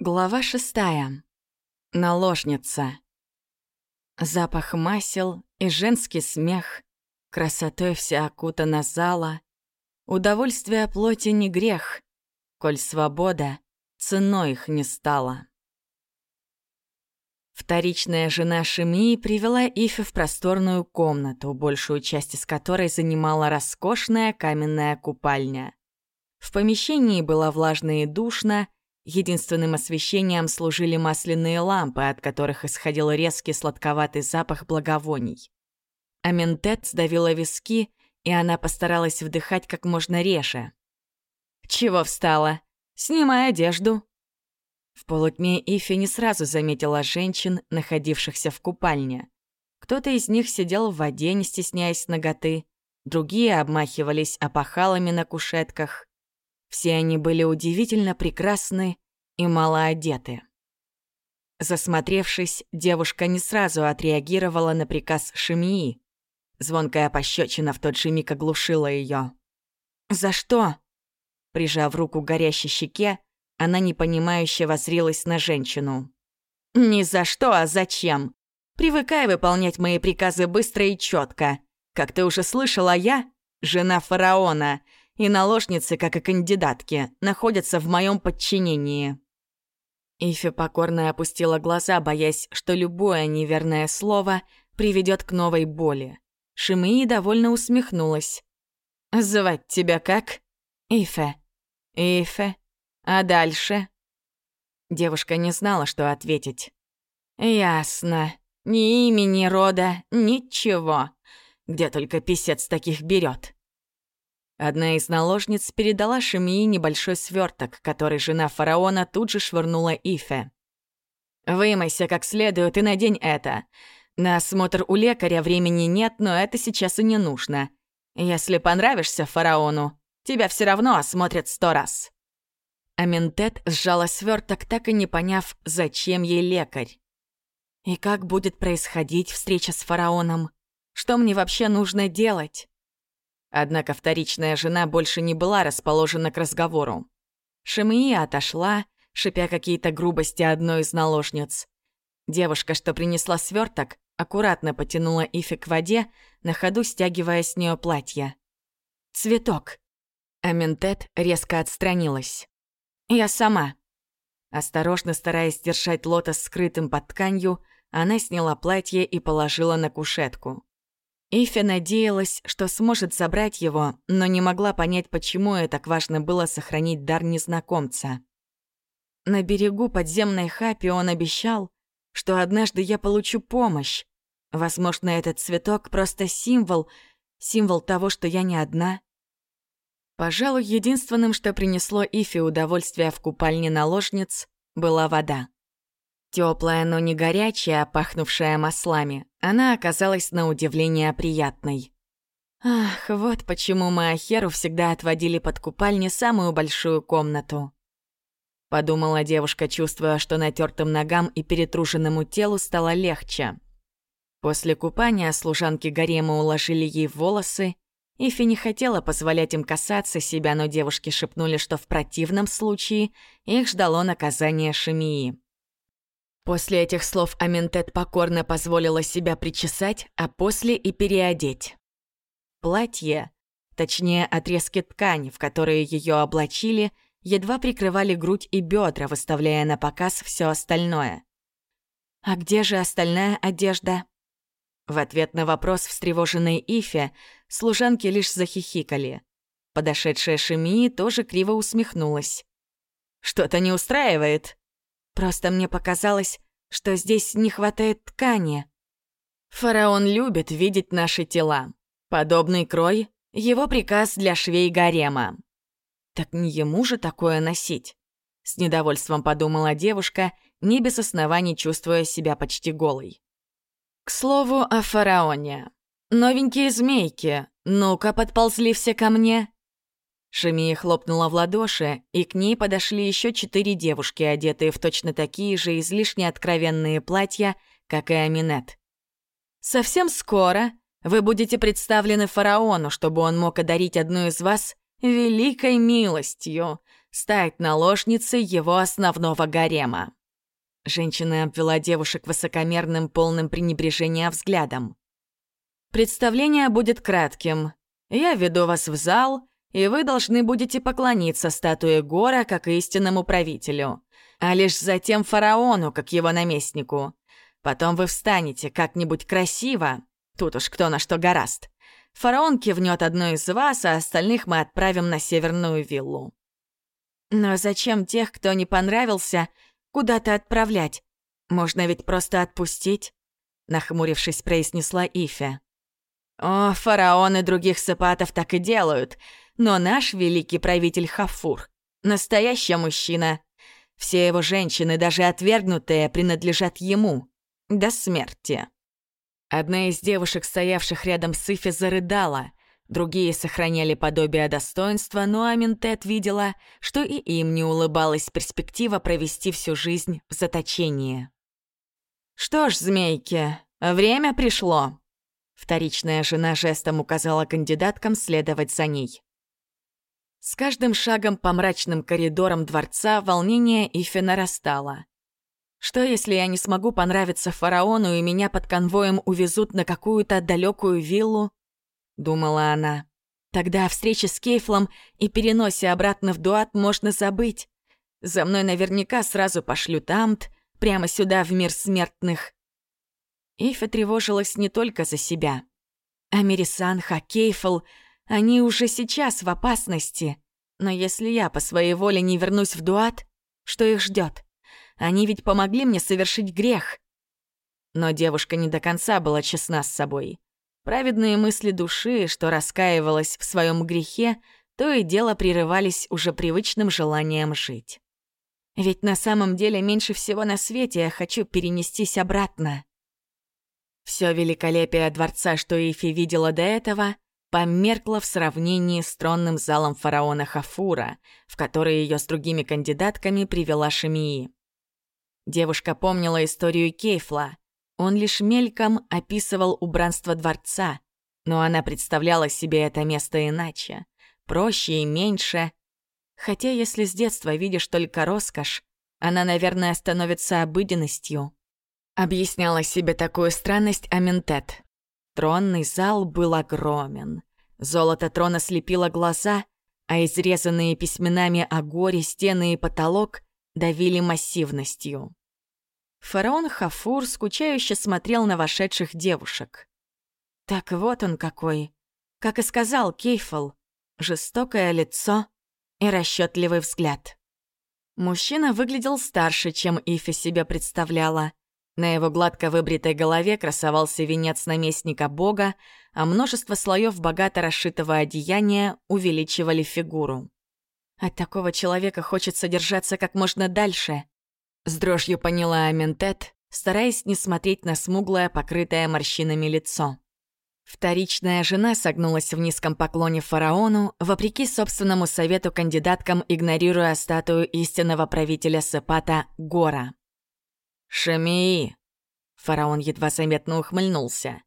Глава шестая. Наложница. Запах масел и женский смех, Красотой вся окутана зала. Удовольствие плоти не грех, Коль свобода ценой их не стала. Вторичная жена Шемии привела Ифе в просторную комнату, большую часть из которой занимала роскошная каменная купальня. В помещении было влажно и душно, Единственным освещением служили масляные лампы, от которых исходил резкий сладковатый запах благовоний. Аментет сдавила виски, и она постаралась вдыхать как можно реже. «Чего встала? Снимай одежду!» В полутьме Ифи не сразу заметила женщин, находившихся в купальне. Кто-то из них сидел в воде, не стесняясь ноготы, другие обмахивались опахалами на кушетках. Все они были удивительно прекрасны и мало одеты. Засмотревшись, девушка не сразу отреагировала на приказ Шемии. Звонкая пощечина в тот же миг оглушила ее. «За что?» Прижав руку к горящей щеке, она непонимающе возрилась на женщину. «Ни за что, а зачем? Привыкай выполнять мои приказы быстро и четко. Как ты уже слышала, я — жена фараона, и наложницы, как и кандидатки, находятся в моем подчинении». Ифи покорно опустила глаза, боясь, что любое неверное слово приведет к новой боли. Шимии довольно усмехнулась. «Звать тебя как?» «Ифе». «Ифе. А дальше?» Девушка не знала, что ответить. «Ясно. Ни имени, рода, ничего. Где только писец таких берет. Одна из наложниц передала Шемии небольшой сверток, который жена фараона тут же швырнула Ифе. «Вымойся как следует и надень это. На осмотр у лекаря времени нет, но это сейчас и не нужно. Если понравишься фараону, тебя все равно осмотрят сто раз». Аментет сжала сверток, так и не поняв, зачем ей лекарь. «И как будет происходить встреча с фараоном? Что мне вообще нужно делать?» Однако вторичная жена больше не была расположена к разговору. Шемия отошла, шипя какие-то грубости одной из наложниц. Девушка, что принесла сверток, аккуратно потянула Ифи к воде, на ходу стягивая с нее платье. «Цветок!» Аментет резко отстранилась. «Я сама». Осторожно стараясь держать лотос скрытым под тканью, она сняла платье и положила на кушетку. Ифи надеялась, что сможет забрать его, но не могла понять, почему ей так важно было сохранить дар незнакомца. На берегу подземной хапи он обещал, что однажды я получу помощь. Возможно, этот цветок просто символ, символ того, что я не одна. Пожалуй, единственным, что принесло Ифи удовольствие в купальне наложниц, была вода. Теплая, но не горячая, пахнувшая маслами, она оказалась на удивление приятной. Ах, вот почему мы Ахеру всегда отводили под купальни самую большую комнату. Подумала девушка, чувствуя, что натертым ногам и перетруженному телу стало легче. После купания служанки гарема уложили ей волосы. Ифи не хотела позволять им касаться себя, но девушки шепнули, что в противном случае их ждало наказание Шемии. После этих слов Аментет покорно позволила себя причесать, а после и переодеть. Платье, точнее отрезки ткани, в которые ее облачили, едва прикрывали грудь и бедра, выставляя на показ все остальное. «А где же остальная одежда?» В ответ на вопрос встревоженной Ифе служанки лишь захихикали. Подошедшая Шемии тоже криво усмехнулась. «Что-то не устраивает?» Просто мне показалось, что здесь не хватает ткани. Фараон любит видеть наши тела. Подобный крой — его приказ для швей гарема. Так не ему же такое носить? С недовольством подумала девушка, не без оснований чувствуя себя почти голой. К слову о фараоне. Новенькие змейки, ну-ка подползли все ко мне. Шемия хлопнула в ладоши, и к ней подошли еще четыре девушки, одетые в точно такие же излишне откровенные платья, как и Аминет. «Совсем скоро вы будете представлены фараону, чтобы он мог одарить одну из вас великой милостью. стать наложницей его основного гарема. Женщина обвела девушек высокомерным, полным пренебрежения взглядом. «Представление будет кратким. Я веду вас в зал, и вы должны будете поклониться статуе Гора как истинному правителю, а лишь затем фараону, как его наместнику. Потом вы встанете как-нибудь красиво, тут уж кто на что гораст. Фараон кивнет одной из вас, а остальных мы отправим на северную виллу. Но зачем тех, кто не понравился, куда-то отправлять? Можно ведь просто отпустить?» Нахмурившись, произнесла Ифя. «О, фараоны других сапатов так и делают, но наш великий правитель Хафур — настоящий мужчина. Все его женщины, даже отвергнутые, принадлежат ему. До смерти». Одна из девушек, стоявших рядом с Ифи, зарыдала. Другие сохраняли подобие достоинства, но Аминтет видела, что и им не улыбалась перспектива провести всю жизнь в заточении. «Что ж, змейки, время пришло!» Вторичная жена жестом указала кандидаткам следовать за ней. С каждым шагом по мрачным коридорам дворца волнение Ифи нарастало. Что, если я не смогу понравиться фараону и меня под конвоем увезут на какую-то далекую виллу? думала она. Тогда о встрече с Кейфлом и переносе обратно в Дуат можно забыть. За мной наверняка сразу пошлют Амт, прямо сюда, в мир смертных. Ифа тревожилась не только за себя. Амирисан, Хакейфл, они уже сейчас в опасности. Но если я по своей воле не вернусь в Дуат, что их ждет? Они ведь помогли мне совершить грех. Но девушка не до конца была честна с собой. Праведные мысли души, что раскаивалась в своем грехе, то и дело прерывались уже привычным желанием жить. Ведь на самом деле меньше всего на свете я хочу перенестись обратно. Все великолепие дворца, что Ифи видела до этого, померкло в сравнении с тронным залом фараона Хафура, в который ее с другими кандидатками привела Шемии. Девушка помнила историю Кейфла, он лишь мельком описывал убранство дворца, но она представляла себе это место иначе, проще и меньше. Хотя если с детства видишь только роскошь, она, наверное, становится обыденностью. Объясняла себе такую странность Аментет. Тронный зал был огромен. Золото трона слепило глаза, а изрезанные письменами о горе стены и потолок давили массивностью. Фараон Хафур скучающе смотрел на вошедших девушек. Так вот он какой. Как и сказал Кейфл, жестокое лицо и расчетливый взгляд. Мужчина выглядел старше, чем Ифи себе представляла. На его гладко выбритой голове красовался венец наместника бога, а множество слоев богато расшитого одеяния увеличивали фигуру. От такого человека хочется держаться как можно дальше, с дрожью поняла Аментет, стараясь не смотреть на смуглое, покрытое морщинами лицо. Вторичная жена согнулась в низком поклоне фараону, вопреки собственному совету кандидаткам, игнорируя статую истинного правителя Сепата Гора. «Шамии!» — фараон едва заметно ухмыльнулся.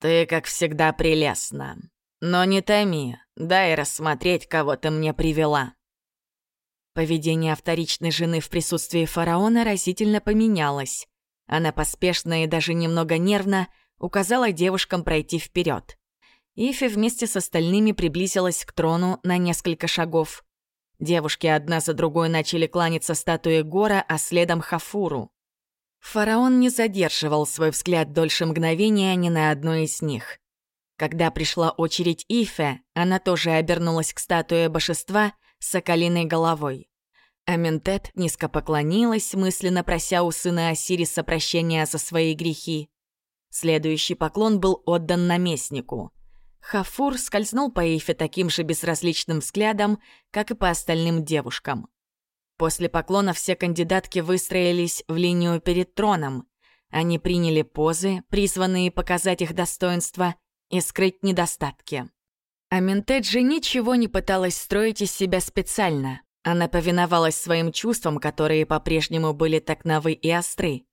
«Ты, как всегда, прелестна. Но не томи, дай рассмотреть, кого ты мне привела». Поведение вторичной жены в присутствии фараона разительно поменялось. Она поспешно и даже немного нервно указала девушкам пройти вперед. Ифи вместе с остальными приблизилась к трону на несколько шагов. Девушки одна за другой начали кланяться статуе Гора, а следом Хафуру. Фараон не задерживал свой взгляд дольше мгновения ни на одной из них. Когда пришла очередь Ифе, она тоже обернулась к статуе божества — с соколиной головой. Аментет низко поклонилась, мысленно прося у сына Осириса прощения за свои грехи. Следующий поклон был отдан наместнику. Хафур скользнул по Эйфе таким же безразличным взглядом, как и по остальным девушкам. После поклона все кандидатки выстроились в линию перед троном. Они приняли позы, призванные показать их достоинство и скрыть недостатки. А Ментеджи ничего не пыталась строить из себя специально. Она повиновалась своим чувствам, которые по-прежнему были так новы и остры.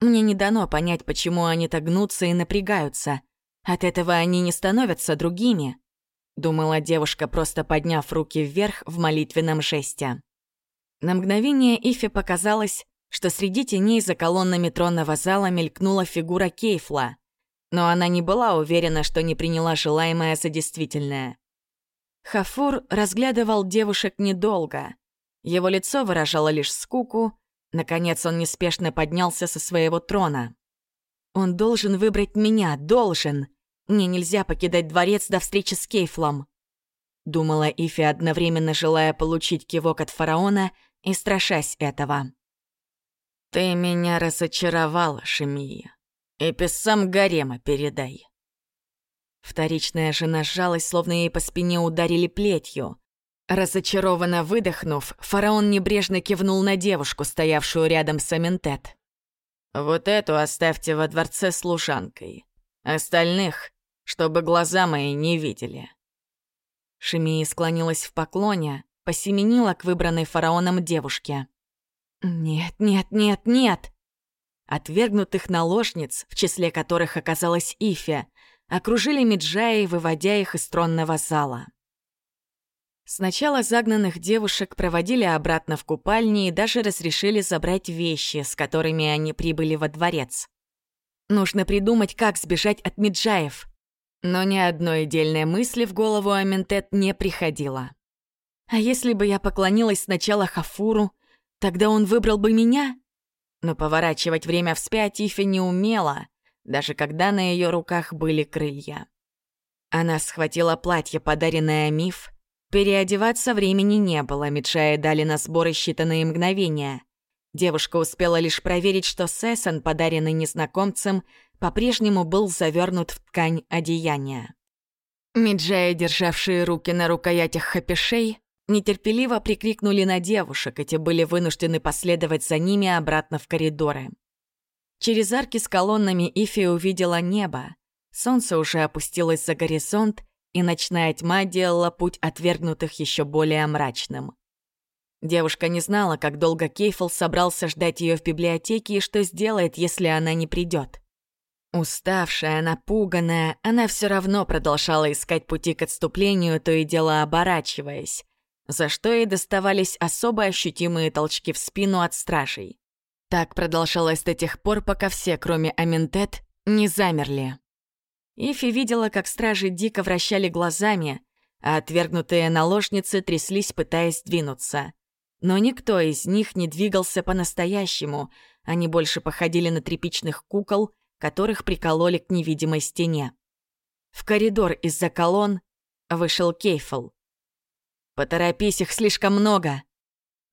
Мне не дано понять, почему они так гнутся и напрягаются. От этого они не становятся другими. Думала девушка, просто подняв руки вверх в молитвенном жесте. На мгновение Ифе показалось, что среди теней за колоннами тронного зала мелькнула фигура Кейфла, но она не была уверена, что не приняла желаемое за действительное. Хафур разглядывал девушек недолго. Его лицо выражало лишь скуку. Наконец он неспешно поднялся со своего трона. «Он должен выбрать меня, должен! Мне нельзя покидать дворец до встречи с Кейфлом!» Думала Ифи, одновременно желая получить кивок от фараона и страшась этого. «Ты меня разочаровала, Шемия. И писам гарема передай». Вторичная жена сжалась, словно ей по спине ударили плетью. Разочарованно выдохнув, фараон небрежно кивнул на девушку, стоявшую рядом с Аментет. «Вот эту оставьте во дворце служанкой. Остальных, чтобы глаза мои не видели». Шемия склонилась в поклоне, посеменила к выбранной фараоном девушке. «Нет, нет, нет, нет!» Отвергнутых наложниц, в числе которых оказалась Ифя, окружили Меджаи, выводя их из тронного зала. Сначала загнанных девушек проводили обратно в купальни и даже разрешили забрать вещи, с которыми они прибыли во дворец. Нужно придумать, как сбежать от Меджаев. Но ни одной дельной мысли в голову Аментет не приходило. А если бы я поклонилась сначала Хафуру, тогда он выбрал бы меня? Но поворачивать время вспять Ифи не умела, даже когда на ее руках были крылья. Она схватила платье, подаренное Миф. Переодеваться времени не было, Митшая дали на сборы считанные мгновения. Девушка успела лишь проверить, что сессон, подаренный незнакомцем, по-прежнему был завернут в ткань одеяния. Миджая, державшие руки на рукоятях хапишей, нетерпеливо прикрикнули на девушек, эти были вынуждены последовать за ними обратно в коридоры. Через арки с колоннами Ифи увидела небо. Солнце уже опустилось за горизонт, и ночная тьма делала путь отвергнутых еще более мрачным. Девушка не знала, как долго Кейфл собрался ждать ее в библиотеке и что сделает, если она не придет. Уставшая, напуганная, она все равно продолжала искать пути к отступлению, то и дело оборачиваясь, за что ей доставались особо ощутимые толчки в спину от стражей. Так продолжалось до тех пор, пока все, кроме Аментет, не замерли. Ифи видела, как стражи дико вращали глазами, а отвергнутые наложницы тряслись, пытаясь двинуться. Но никто из них не двигался по-настоящему, они больше походили на тряпичных кукол, которых прикололи к невидимой стене. В коридор из-за колонн вышел Кейфл. «Поторопись, их слишком много!»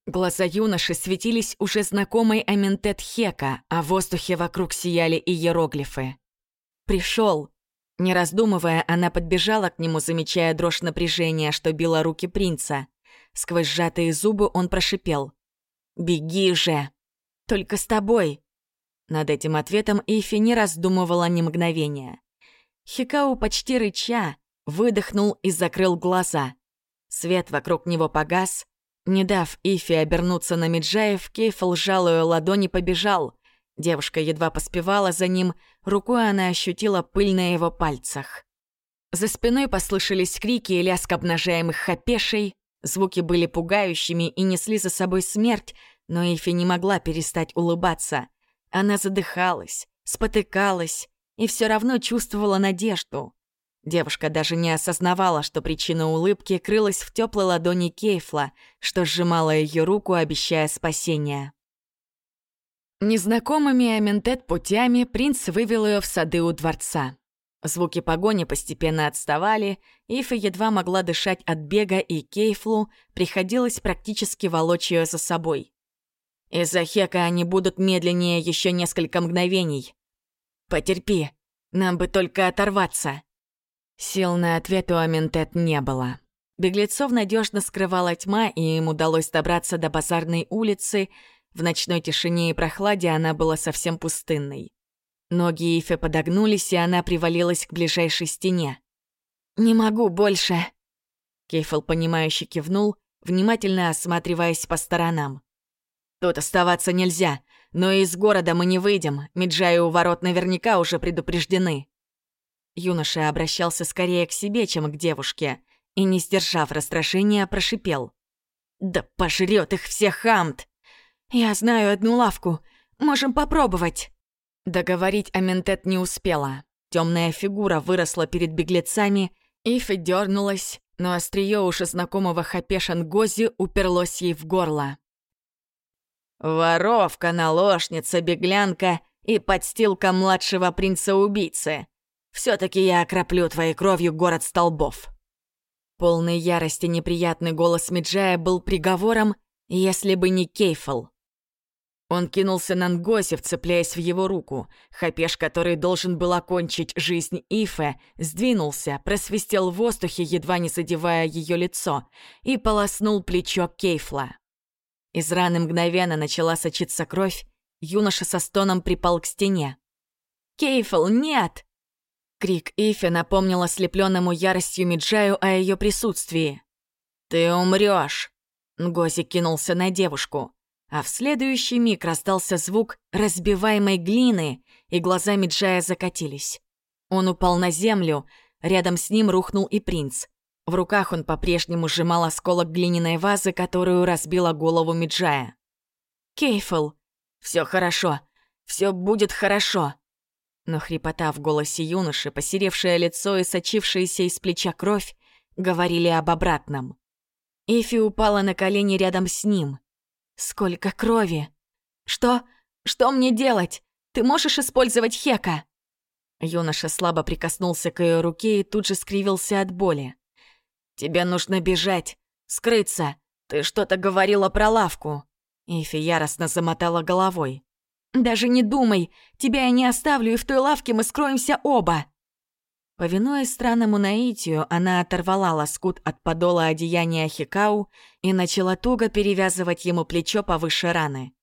Глаза юноши светились уже знакомой Аментет Хека, а в воздухе вокруг сияли иероглифы. «Пришел!» Не раздумывая, она подбежала к нему, замечая дрожь напряжения, что била руки принца. Сквозь сжатые зубы он прошипел. «Беги же! Только с тобой!» Над этим ответом Ифи не раздумывала ни мгновения. Хикау почти рыча, выдохнул и закрыл глаза. Свет вокруг него погас. Не дав Ифи обернуться на Меджаев, Кейфл сжал ее ладони побежал. Девушка едва поспевала за ним, рукой она ощутила пыль на его пальцах. За спиной послышались крики и лязг обнажаемых хапешей. Звуки были пугающими и несли за собой смерть, но Ифи не могла перестать улыбаться. Она задыхалась, спотыкалась и все равно чувствовала надежду. Девушка даже не осознавала, что причина улыбки крылась в теплой ладони Кейфла, что сжимала ее руку, обещая спасение. Незнакомыми Аментет путями принц вывел ее в сады у дворца. Звуки погони постепенно отставали, Ифа едва могла дышать от бега, и Кейфлу приходилось практически волочь ее за собой. Из-за Хека они будут медленнее еще несколько мгновений. Потерпи, нам бы только оторваться. Сил на ответ у Аментет не было. Беглецов надежно скрывала тьма, и им удалось добраться до базарной улицы, в ночной тишине и прохладе она была совсем пустынной. Ноги Ифе подогнулись, и она привалилась к ближайшей стене. «Не могу больше!» Кейфл, понимающе кивнул, внимательно осматриваясь по сторонам. «Тут оставаться нельзя, но из города мы не выйдем, Меджаи у ворот наверняка уже предупреждены». Юноша обращался скорее к себе, чем к девушке, и, не сдержав расстрашения, прошипел. Да пожрет их всех хамт! Я знаю одну лавку. Можем попробовать. Договорить Аментет не успела. Темная фигура выросла перед беглецами, Ифи дернулась, но острие уже знакомого Хапешан Гози уперлось ей в горло. «Воровка, наложница, беглянка и подстилка младшего принца-убийцы. все таки я окроплю твоей кровью город столбов». Полный ярости неприятный голос Меджая был приговором, если бы не Кейфл. Он кинулся на Нгоси, вцепляясь в его руку. Хапеш, который должен был окончить жизнь Ифе, сдвинулся, просвистел в воздухе, едва не задевая ее лицо, и полоснул плечо Кейфла. Из раны мгновенно начала сочиться кровь, юноша со стоном припал к стене. «Кейфл, нет!» Крик Ифе напомнил ослепленному яростью Миджаю о ее присутствии. «Ты умрешь! Нгози кинулся на девушку а в следующий миг раздался звук разбиваемой глины, и глаза Миджая закатились. Он упал на землю, рядом с ним рухнул и принц. В руках он по-прежнему сжимал осколок глиняной вазы, которую разбила голову Миджая. «Кейфл, все хорошо, все будет хорошо!» Но хрипота в голосе юноши, посеревшее лицо и сочившаяся из плеча кровь говорили об обратном. Ифи упала на колени рядом с ним. Сколько крови! Что? Что мне делать? Ты можешь использовать Хека?» Юноша слабо прикоснулся к ее руке и тут же скривился от боли. «Тебе нужно бежать, скрыться. Ты что-то говорила про лавку». Ифи яростно замотала головой. «Даже не думай, тебя я не оставлю, и в той лавке мы скроемся оба!» Повинуясь странному наитию, она оторвала лоскут от подола одеяния Хикау и начала туго перевязывать ему плечо повыше раны.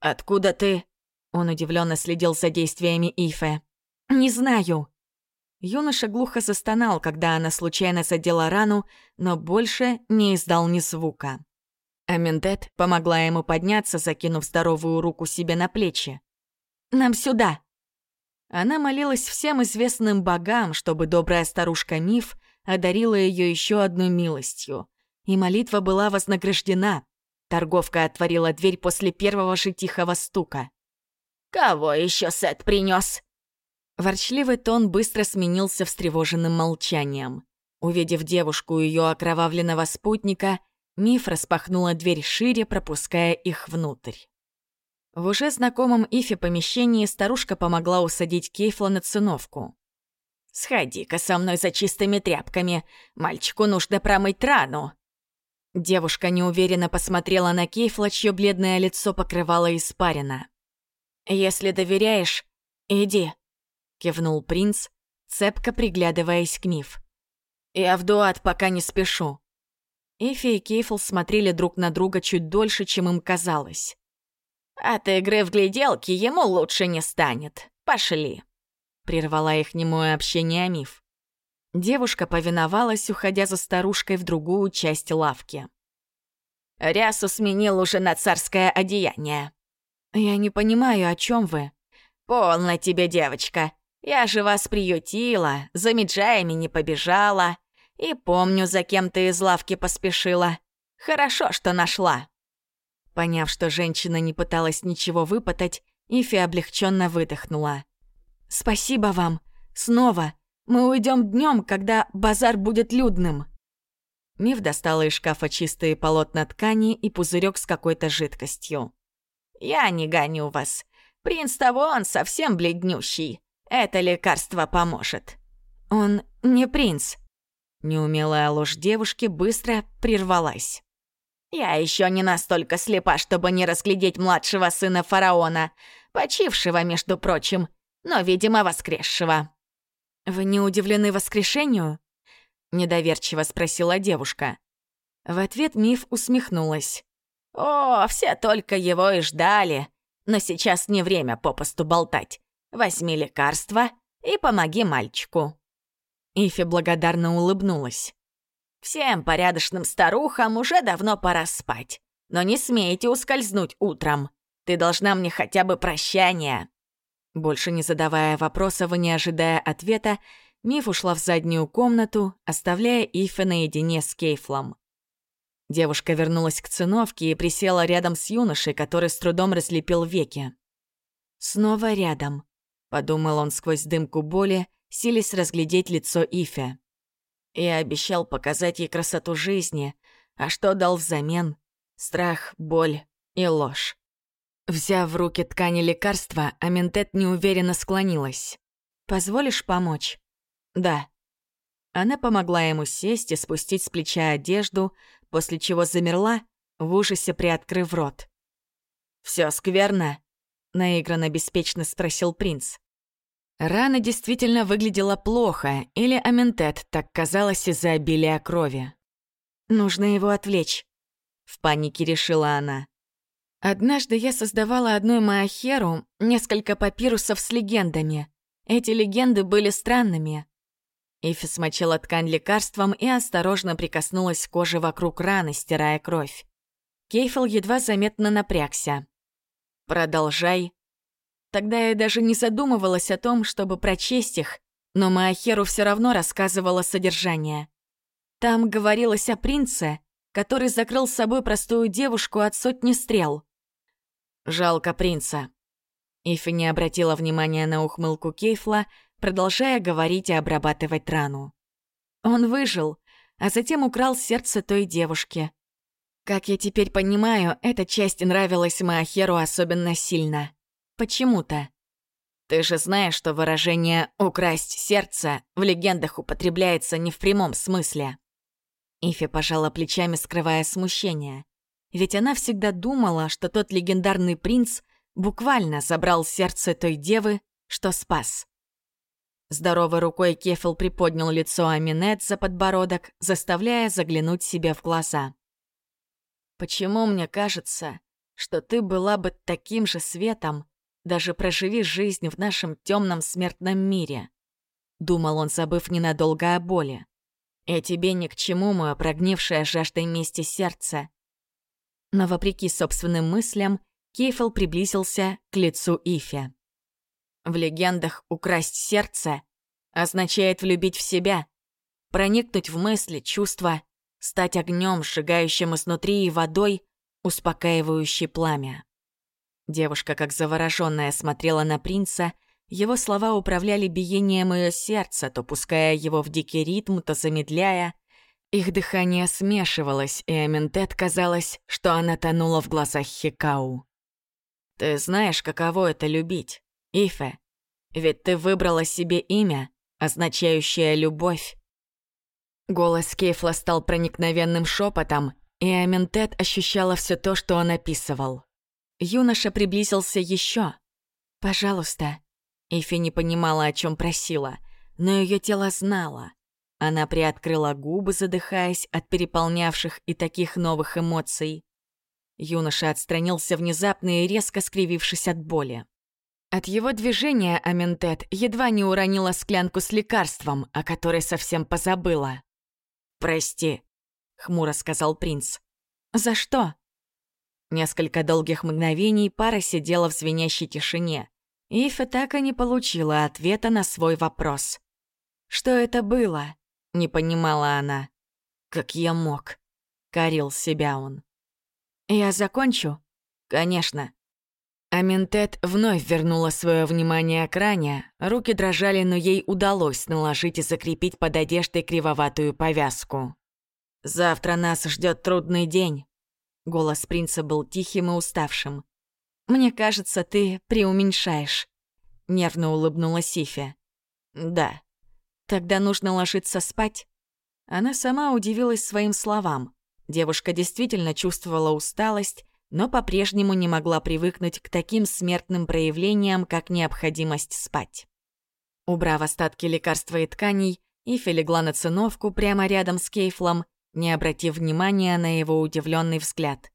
«Откуда ты?» Он удивленно следил за действиями Ифе. «Не знаю». Юноша глухо застонал, когда она случайно задела рану, но больше не издал ни звука. Амендет помогла ему подняться, закинув здоровую руку себе на плечи. «Нам сюда!» Она молилась всем известным богам, чтобы добрая старушка Миф одарила ее еще одной милостью. И молитва была вознаграждена. Торговка отворила дверь после первого же тихого стука. «Кого еще Сет принес? Ворчливый тон быстро сменился встревоженным молчанием. Увидев девушку и ее окровавленного спутника, Миф распахнула дверь шире, пропуская их внутрь. В уже знакомом Ифе помещении старушка помогла усадить Кейфла на циновку. «Сходи-ка со мной за чистыми тряпками. Мальчику нужно промыть рану». Девушка неуверенно посмотрела на Кейфла, чье бледное лицо покрывало испарина. «Если доверяешь, иди», — кивнул принц, цепко приглядываясь к Миф. «Я в дуат пока не спешу». Ифи и Кейфл смотрели друг на друга чуть дольше, чем им казалось. От игры в гляделки ему лучше не станет. Пошли!» Прервала их немое общение Миф. Девушка повиновалась, уходя за старушкой в другую часть лавки. «Рясу сменил уже на царское одеяние». «Я не понимаю, о чем вы?» «Полно тебе, девочка. Я же вас приютила, за меджаями не побежала. И помню, за кем ты из лавки поспешила. Хорошо, что нашла». Поняв, что женщина не пыталась ничего выпытать, Ифи облегченно выдохнула. «Спасибо вам. Снова. Мы уйдем днем, когда базар будет людным». Миф достала из шкафа чистые полотна ткани и пузырек с какой-то жидкостью. «Я не гоню вас. Принц того он совсем бледнющий. Это лекарство поможет». «Он не принц». Неумелая ложь девушки быстро прервалась. Я еще не настолько слепа, чтобы не разглядеть младшего сына фараона, почившего, между прочим, но, видимо, воскресшего. «Вы не удивлены воскрешению?» — недоверчиво спросила девушка. В ответ Миф усмехнулась. «О, все только его и ждали. Но сейчас не время попусту болтать. Возьми лекарство и помоги мальчику». Ифи благодарно улыбнулась. Всем порядочным старухам уже давно пора спать. Но не смейте ускользнуть утром. Ты должна мне хотя бы прощания». Больше не задавая вопросов и не ожидая ответа, Миф ушла в заднюю комнату, оставляя Ифа наедине с Кейфлом. Девушка вернулась к циновке и присела рядом с юношей, который с трудом разлепил веки. «Снова рядом», — подумал он сквозь дымку боли, силясь разглядеть лицо Ифе. Я обещал показать ей красоту жизни, а что дал взамен? Страх, боль и ложь. Взяв в руки ткани лекарства, Аментет неуверенно склонилась. «Позволишь помочь?» «Да». Она помогла ему сесть и спустить с плеча одежду, после чего замерла, в ужасе приоткрыв рот. «Всё скверно?» — наигранно беспечно спросил принц. Рана действительно выглядела плохо, или Аментет так казалось из-за обилия крови. «Нужно его отвлечь», — в панике решила она. «Однажды я создавала одной Маахеру несколько папирусов с легендами. Эти легенды были странными». Ифи смочила ткань лекарством и осторожно прикоснулась к коже вокруг раны, стирая кровь. Кейфел едва заметно напрягся. «Продолжай», Тогда я даже не задумывалась о том, чтобы прочесть их, но Маахеру все равно рассказывала содержание. Там говорилось о принце, который закрыл с собой простую девушку от сотни стрел. Жалко принца. Ифи не обратила внимания на ухмылку Кейфла, продолжая говорить и обрабатывать рану. Он выжил, а затем украл сердце той девушки. Как я теперь понимаю, эта часть нравилась Маахеру особенно сильно. Почему-то. Ты же знаешь, что выражение «украсть сердце» в легендах употребляется не в прямом смысле. Ифи пожала плечами, скрывая смущение. Ведь она всегда думала, что тот легендарный принц буквально забрал сердце той девы, что спас. Здоровой рукой Кефил приподнял лицо Аминет за подбородок, заставляя заглянуть себе в глаза. «Почему мне кажется, что ты была бы таким же светом, даже проживи жизнь в нашем темном смертном мире. Думал он, забыв ненадолго о боли. И тебе ни к чему, мое прогнившее жаждой мести сердце. Но вопреки собственным мыслям, Кейфел приблизился к лицу Ифи. В легендах «украсть сердце» означает влюбить в себя, проникнуть в мысли, чувства, стать огнем, сжигающим изнутри и водой, успокаивающей пламя. Девушка, как завороженная, смотрела на принца. Его слова управляли биением ее сердца, то пуская его в дикий ритм, то замедляя. Их дыхание смешивалось, и Аментет казалось, что она тонула в глазах Хикау. «Ты знаешь, каково это любить, Ифе? Ведь ты выбрала себе имя, означающее «любовь». Голос Кейфла стал проникновенным шепотом, и Аментет ощущала все то, что он описывал. Юноша приблизился еще. «Пожалуйста». Эфи не понимала, о чем просила, но ее тело знало. Она приоткрыла губы, задыхаясь от переполнявших и таких новых эмоций. Юноша отстранился внезапно и резко скривившись от боли. От его движения Аментет едва не уронила склянку с лекарством, о которой совсем позабыла. «Прости», — хмуро сказал принц. «За что?» Несколько долгих мгновений пара сидела в звенящей тишине. Ифа так и не получила ответа на свой вопрос. «Что это было?» — не понимала она. «Как я мог?» — корил себя он. «Я закончу?» «Конечно». Аминтет вновь вернула свое внимание к ране, руки дрожали, но ей удалось наложить и закрепить под одеждой кривоватую повязку. «Завтра нас ждет трудный день», Голос принца был тихим и уставшим. «Мне кажется, ты преуменьшаешь», — нервно улыбнулась Сифи. «Да. Тогда нужно ложиться спать». Она сама удивилась своим словам. Девушка действительно чувствовала усталость, но по-прежнему не могла привыкнуть к таким смертным проявлениям, как необходимость спать. Убрав остатки лекарства и тканей, Ифи легла на циновку прямо рядом с Кейфлом не обратив внимания на его удивленный взгляд.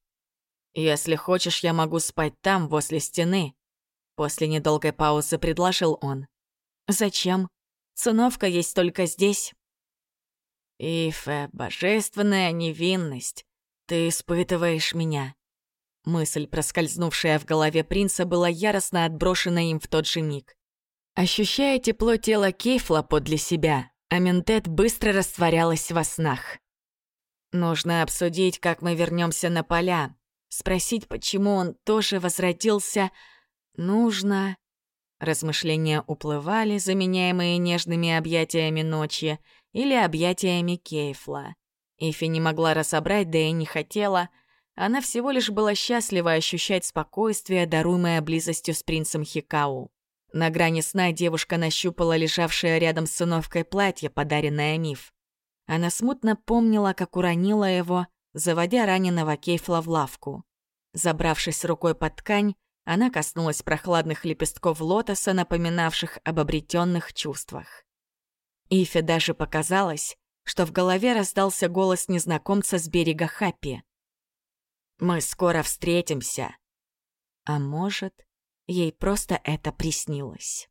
«Если хочешь, я могу спать там, возле стены», — после недолгой паузы предложил он. «Зачем? Циновка есть только здесь». «Ифе, божественная невинность, ты испытываешь меня». Мысль, проскользнувшая в голове принца, была яростно отброшена им в тот же миг. Ощущая тепло тела Кейфла подле себя, Аментет быстро растворялась во снах. Нужно обсудить, как мы вернемся на поля. Спросить, почему он тоже возвратился. Нужно... Размышления уплывали, заменяемые нежными объятиями ночи или объятиями Кейфла. Ифи не могла разобрать, да и не хотела. Она всего лишь была счастлива ощущать спокойствие, даруемое близостью с принцем Хикау. На грани сна девушка нащупала лежавшее рядом с сыновкой платье, подаренное Миф. Она смутно помнила, как уронила его, заводя раненого Кейфла в лавку. Забравшись рукой под ткань, она коснулась прохладных лепестков лотоса, напоминавших об обретенных чувствах. Ифе даже показалось, что в голове раздался голос незнакомца с берега Хаппи. «Мы скоро встретимся». А может, ей просто это приснилось.